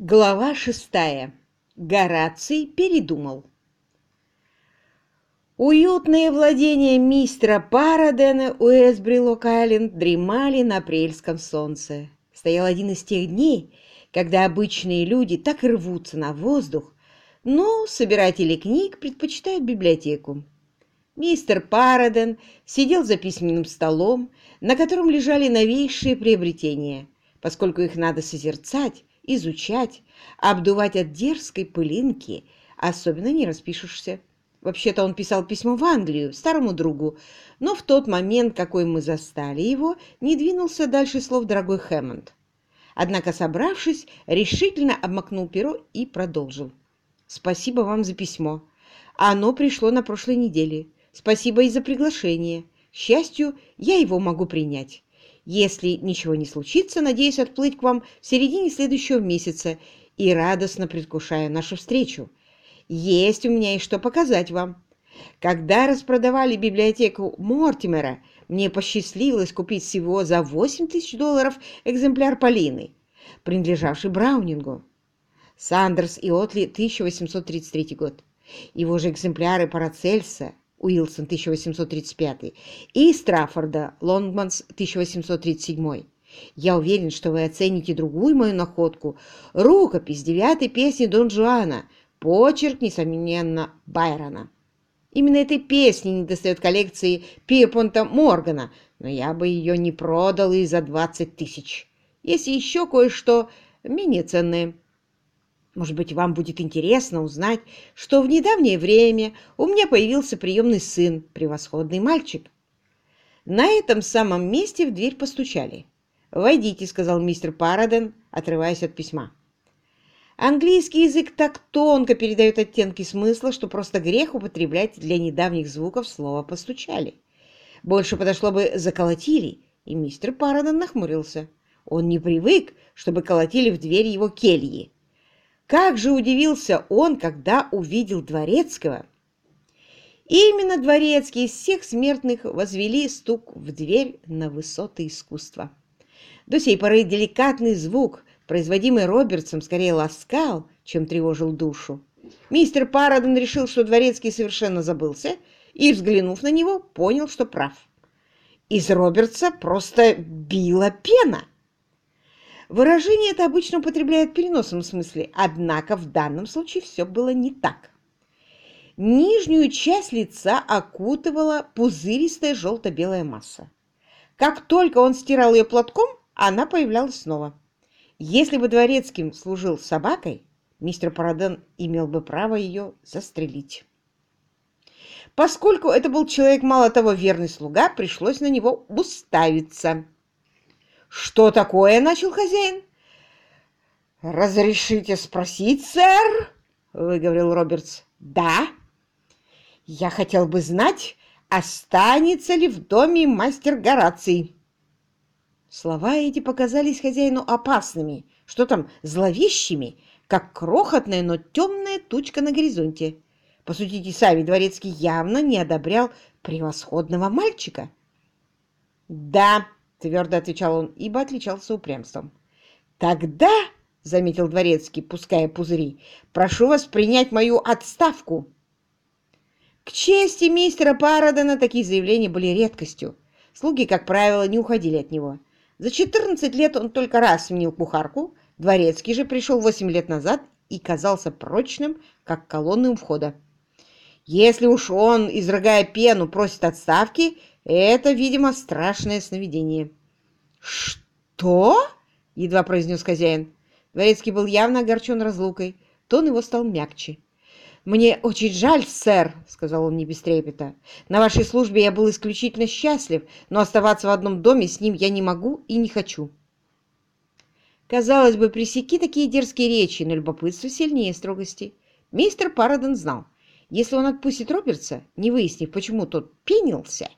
Глава шестая. Гораций передумал. Уютные владения мистера Парадена у Эсбрилок-Айленд дремали на апрельском солнце. Стоял один из тех дней, когда обычные люди так рвутся на воздух, но собиратели книг предпочитают библиотеку. Мистер Параден сидел за письменным столом, на котором лежали новейшие приобретения, поскольку их надо созерцать, изучать, обдувать от дерзкой пылинки, особенно не распишешься. Вообще-то он писал письмо в Англию, старому другу, но в тот момент, какой мы застали его, не двинулся дальше слов дорогой Хэммонд. Однако, собравшись, решительно обмакнул перо и продолжил. «Спасибо вам за письмо. Оно пришло на прошлой неделе. Спасибо и за приглашение. К счастью, я его могу принять. Если ничего не случится, надеюсь отплыть к вам в середине следующего месяца и радостно предвкушаю нашу встречу. Есть у меня и что показать вам. Когда распродавали библиотеку Мортимера, мне посчастливилось купить всего за 8 тысяч долларов экземпляр Полины, принадлежавший Браунингу. Сандерс и Отли, 1833 год. Его же экземпляры Парацельса Уилсон 1835 и Страффорда Лонгманс 1837. Я уверен, что вы оцените другую мою находку – рукопись девятой песни Дон Жуана, почерк, несомненно, Байрона. Именно этой песни не достает коллекции Пирпонта Моргана, но я бы ее не продал и за 20 тысяч. Есть еще кое-что менее ценное. Может быть, вам будет интересно узнать, что в недавнее время у меня появился приемный сын, превосходный мальчик. На этом самом месте в дверь постучали. «Войдите», — сказал мистер Параден, отрываясь от письма. Английский язык так тонко передает оттенки смысла, что просто грех употреблять для недавних звуков слово «постучали». Больше подошло бы «заколотили», и мистер Параден нахмурился. Он не привык, чтобы колотили в дверь его кельи. Как же удивился он, когда увидел Дворецкого! именно Дворецкий из всех смертных возвели стук в дверь на высоты искусства. До сей поры деликатный звук, производимый Робертсом, скорее ласкал, чем тревожил душу. Мистер Парадон решил, что Дворецкий совершенно забылся, и, взглянув на него, понял, что прав. Из Робертса просто била пена. Выражение это обычно употребляют в переносном смысле, однако в данном случае все было не так. Нижнюю часть лица окутывала пузыристая желто-белая масса. Как только он стирал ее платком, она появлялась снова. Если бы дворецким служил собакой, мистер Параден имел бы право ее застрелить. Поскольку это был человек мало того верный слуга, пришлось на него уставиться. «Что такое?» — начал хозяин. «Разрешите спросить, сэр?» — выговорил Робертс. «Да. Я хотел бы знать, останется ли в доме мастер Гораций». Слова эти показались хозяину опасными, что там, зловещими, как крохотная, но темная тучка на горизонте. Посудите сами, Дворецкий явно не одобрял превосходного мальчика. «Да», — твердо отвечал он, ибо отличался упрямством. «Тогда, — заметил Дворецкий, пуская пузыри, — прошу вас принять мою отставку». К чести мистера Парадена такие заявления были редкостью. Слуги, как правило, не уходили от него. За 14 лет он только раз сменил кухарку, Дворецкий же пришел 8 лет назад и казался прочным, как колонны у входа. Если уж он, изрыгая пену, просит отставки, это, видимо, страшное сновидение. «Что?» — едва произнес хозяин. Дворецкий был явно огорчен разлукой. Тон его стал мягче. «Мне очень жаль, сэр», — сказал он не без трепета. «На вашей службе я был исключительно счастлив, но оставаться в одном доме с ним я не могу и не хочу». Казалось бы, пресеки такие дерзкие речи, но любопытство сильнее строгости. Мистер Парадон знал, если он отпустит Робертса, не выяснив, почему тот пенился,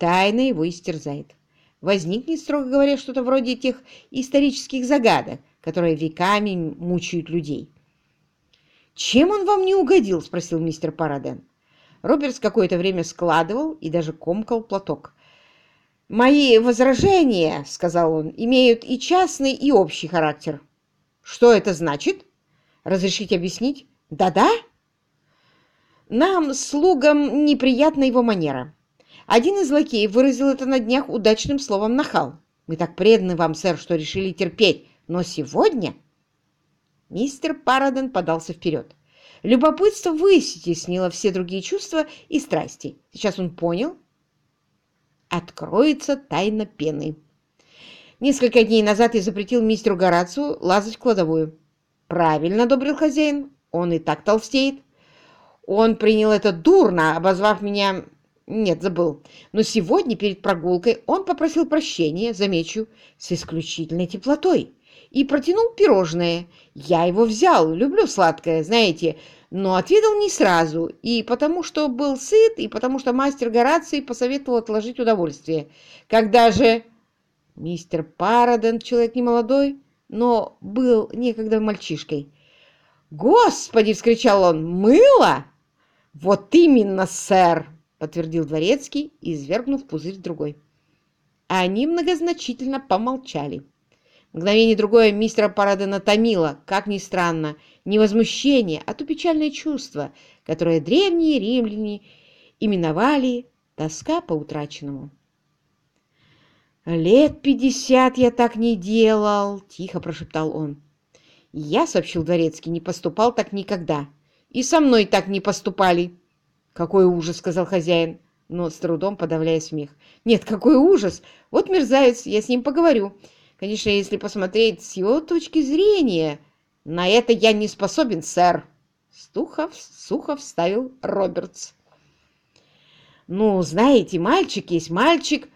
тайна его истерзает. Возникнет, строго говоря, что-то вроде тех исторических загадок, которые веками мучают людей. «Чем он вам не угодил?» — спросил мистер Параден. Робертс какое-то время складывал и даже комкал платок. «Мои возражения, — сказал он, — имеют и частный, и общий характер». Что это значит? Разрешите объяснить? Да-да? Нам, слугам, неприятна его манера. Один из лакеев выразил это на днях удачным словом «нахал». Мы так преданы вам, сэр, что решили терпеть. Но сегодня... Мистер Параден подался вперед. Любопытство вытеснило все другие чувства и страсти. Сейчас он понял. Откроется тайна пены. Несколько дней назад я запретил мистеру Горацию лазать в кладовую. Правильно, одобрил хозяин. Он и так толстеет. Он принял это дурно, обозвав меня... Нет, забыл. Но сегодня, перед прогулкой, он попросил прощения, замечу, с исключительной теплотой и протянул пирожное. Я его взял, люблю сладкое, знаете, но ответил не сразу, и потому что был сыт, и потому что мастер Гораций посоветовал отложить удовольствие. Когда же... Мистер Параден, человек немолодой, но был некогда мальчишкой. «Господи!» — вскричал он. «Мыло?» «Вот именно, сэр!» — подтвердил дворецкий, извергнув пузырь другой. Они многозначительно помолчали. Мгновение другое мистера Парадена томило, как ни странно, не возмущение, а то печальное чувство, которое древние римляне именовали тоска по утраченному. «Лет пятьдесят я так не делал», — тихо прошептал он. «Я, — сообщил дворецкий, — не поступал так никогда. И со мной так не поступали». «Какой ужас!» — сказал хозяин, но с трудом подавляя смех. «Нет, какой ужас! Вот мерзавец, я с ним поговорю. Конечно, если посмотреть с его точки зрения, на это я не способен, сэр. Стухов сухо вставил Робертс. Ну, знаете, мальчик есть мальчик.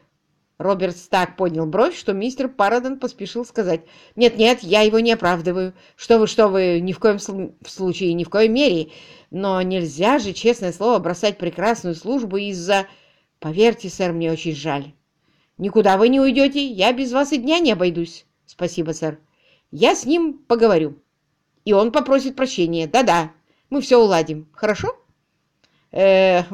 Робертс так поднял бровь, что мистер Парадон поспешил сказать. «Нет-нет, я его не оправдываю. Что вы, что вы, ни в коем случае, ни в коем мере. Но нельзя же, честное слово, бросать прекрасную службу из-за... Поверьте, сэр, мне очень жаль. Никуда вы не уйдете, я без вас и дня не обойдусь. Спасибо, сэр. Я с ним поговорю. И он попросит прощения. Да-да, мы все уладим. Хорошо? Эх,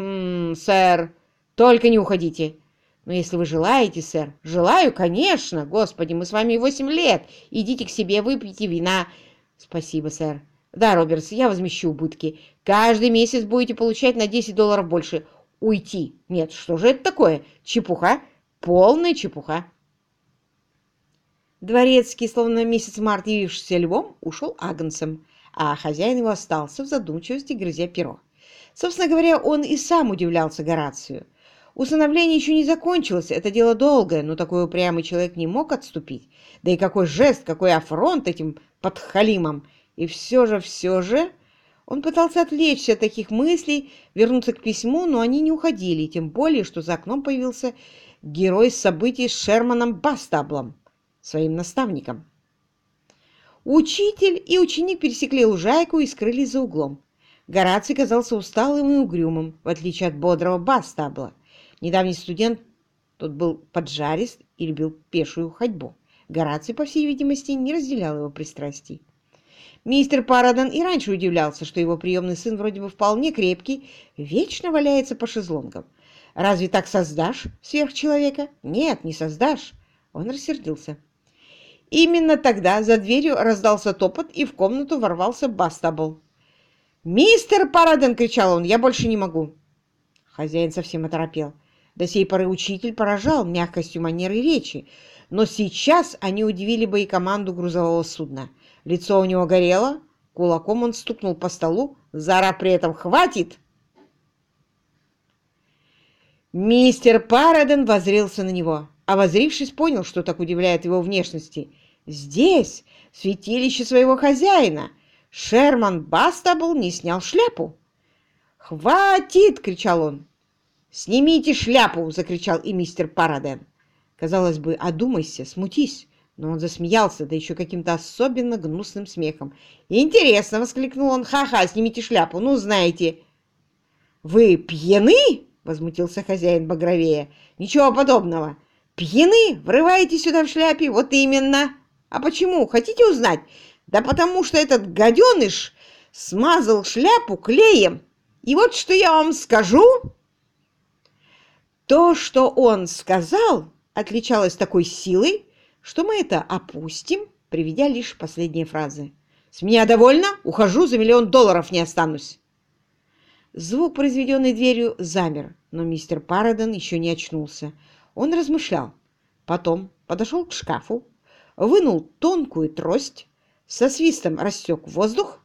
сэр, только не уходите. Но если вы желаете, сэр. Желаю, конечно. Господи, мы с вами восемь лет. Идите к себе, выпейте вина. Спасибо, сэр. Да, Робертс, я возмещу убытки. Каждый месяц будете получать на 10 долларов больше. Уйти. Нет, что же это такое? Чепуха. Полная чепуха. Дворецкий, словно месяц март явившийся львом, ушел агнцем, а хозяин его остался в задумчивости, грызя перо. Собственно говоря, он и сам удивлялся Горацию. Усыновление еще не закончилось, это дело долгое, но такой упрямый человек не мог отступить. Да и какой жест, какой афронт этим подхалимом. И все же, все же... Он пытался отвлечься от таких мыслей, вернуться к письму, но они не уходили, тем более, что за окном появился герой событий с Шерманом Бастаблом, своим наставником. Учитель и ученик пересекли лужайку и скрылись за углом. Гораций казался усталым и угрюмым, в отличие от бодрого Бастабла. Недавний студент, тот был поджарист и любил пешую ходьбу. Гораций, по всей видимости, не разделял его пристрастий. Мистер Парадон и раньше удивлялся, что его приемный сын вроде бы вполне крепкий, вечно валяется по шезлонгам. Разве так создашь сверхчеловека? Нет, не создашь. Он рассердился. Именно тогда за дверью раздался топот, и в комнату ворвался Бастабл. «Мистер Параден!» — кричал он. «Я больше не могу!» Хозяин совсем оторопел. До сей поры учитель поражал мягкостью манеры речи, но сейчас они удивили бы и команду грузового судна. Лицо у него горело, кулаком он стукнул по столу, заорав при этом «Хватит!» Мистер Параден возрился на него, а возрившись, понял, что так удивляет его внешности. Здесь святилище своего хозяина. Шерман Бастабл не снял шляпу. «Хватит!» — кричал он. «Снимите шляпу!» — закричал и мистер Параден. Казалось бы, одумайся, смутись. Но он засмеялся, да еще каким-то особенно гнусным смехом. «Интересно!» — воскликнул он. «Ха-ха, снимите шляпу! Ну, знаете!» «Вы пьяны?» — возмутился хозяин багровее. «Ничего подобного. Пьяны? Врываете сюда в шляпе? Вот именно. А почему? Хотите узнать? Да потому что этот гаденыш смазал шляпу клеем. И вот что я вам скажу». То, что он сказал, отличалось такой силой, что мы это опустим приведя лишь последние фразы. «С меня довольно? Ухожу, за миллион долларов не останусь!» Звук, произведенный дверью, замер, но мистер Параден еще не очнулся. Он размышлял. Потом подошел к шкафу, вынул тонкую трость, со свистом рассек воздух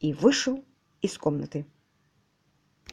и вышел из комнаты.